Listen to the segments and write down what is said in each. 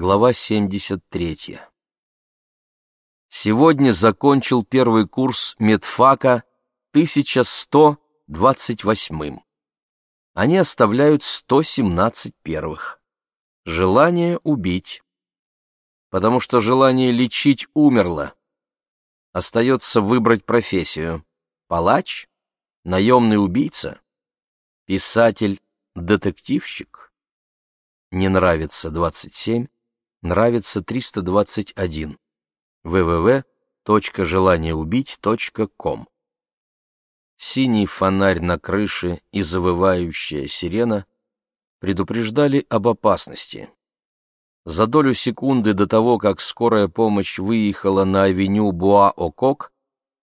Глава 73. Сегодня закончил первый курс медфака 1128. Они оставляют 117 первых. Желание убить. Потому что желание лечить умерло. Остается выбрать профессию. Палач? Наемный убийца? Писатель-детективщик? Не нравится 27 нравится 321 www.желаниеубить.ком Синий фонарь на крыше и завывающая сирена предупреждали об опасности. За долю секунды до того, как скорая помощь выехала на авеню Буа-Окок,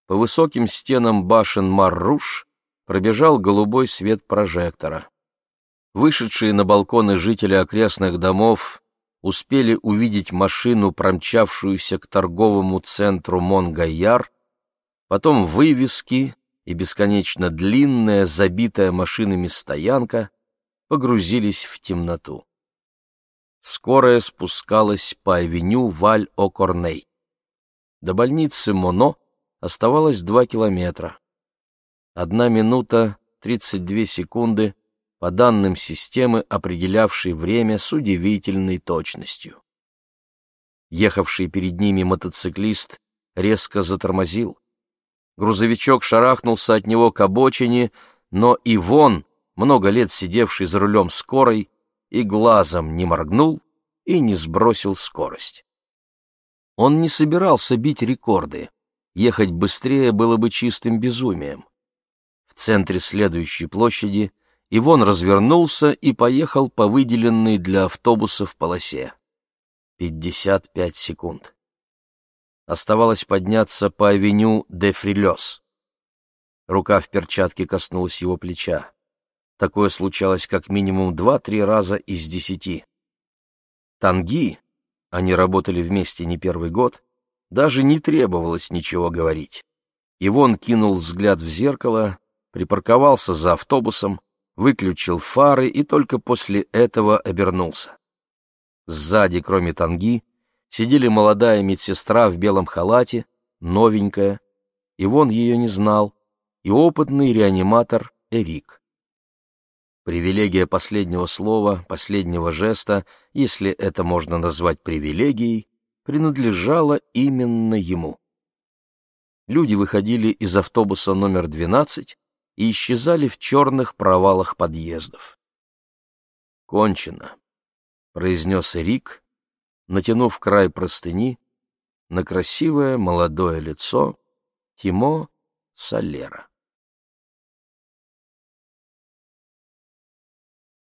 по высоким стенам башен Марруш пробежал голубой свет прожектора. Вышедшие на балконы жители окрестных домов успели увидеть машину, промчавшуюся к торговому центру Монгайяр, потом вывески и бесконечно длинная, забитая машинами стоянка погрузились в темноту. Скорая спускалась по авеню Валь-О-Корней. До больницы Моно оставалось два километра. Одна минута тридцать две секунды по данным системы, определявшей время с удивительной точностью. Ехавший перед ними мотоциклист резко затормозил. Грузовичок шарахнулся от него к обочине, но Ивон, много лет сидевший за рулем скорой, и глазом не моргнул и не сбросил скорость. Он не собирался бить рекорды. Ехать быстрее было бы чистым безумием. В центре следующей площади — Ивон развернулся и поехал по выделенной для автобусов полосе. Пятьдесят пять секунд. Оставалось подняться по авеню де Фрилёс. Рука в перчатке коснулась его плеча. Такое случалось как минимум два-три раза из десяти. Танги, они работали вместе не первый год, даже не требовалось ничего говорить. Ивон кинул взгляд в зеркало, припарковался за автобусом, выключил фары и только после этого обернулся. Сзади, кроме Танги, сидели молодая медсестра в белом халате, новенькая, и вон ее не знал, и опытный реаниматор Эрик. Привилегия последнего слова, последнего жеста, если это можно назвать привилегией, принадлежала именно ему. Люди выходили из автобуса номер 12 и исчезали в черных провалах подъездов. «Кончено», — произнес Рик, натянув край простыни на красивое молодое лицо Тимо Солера.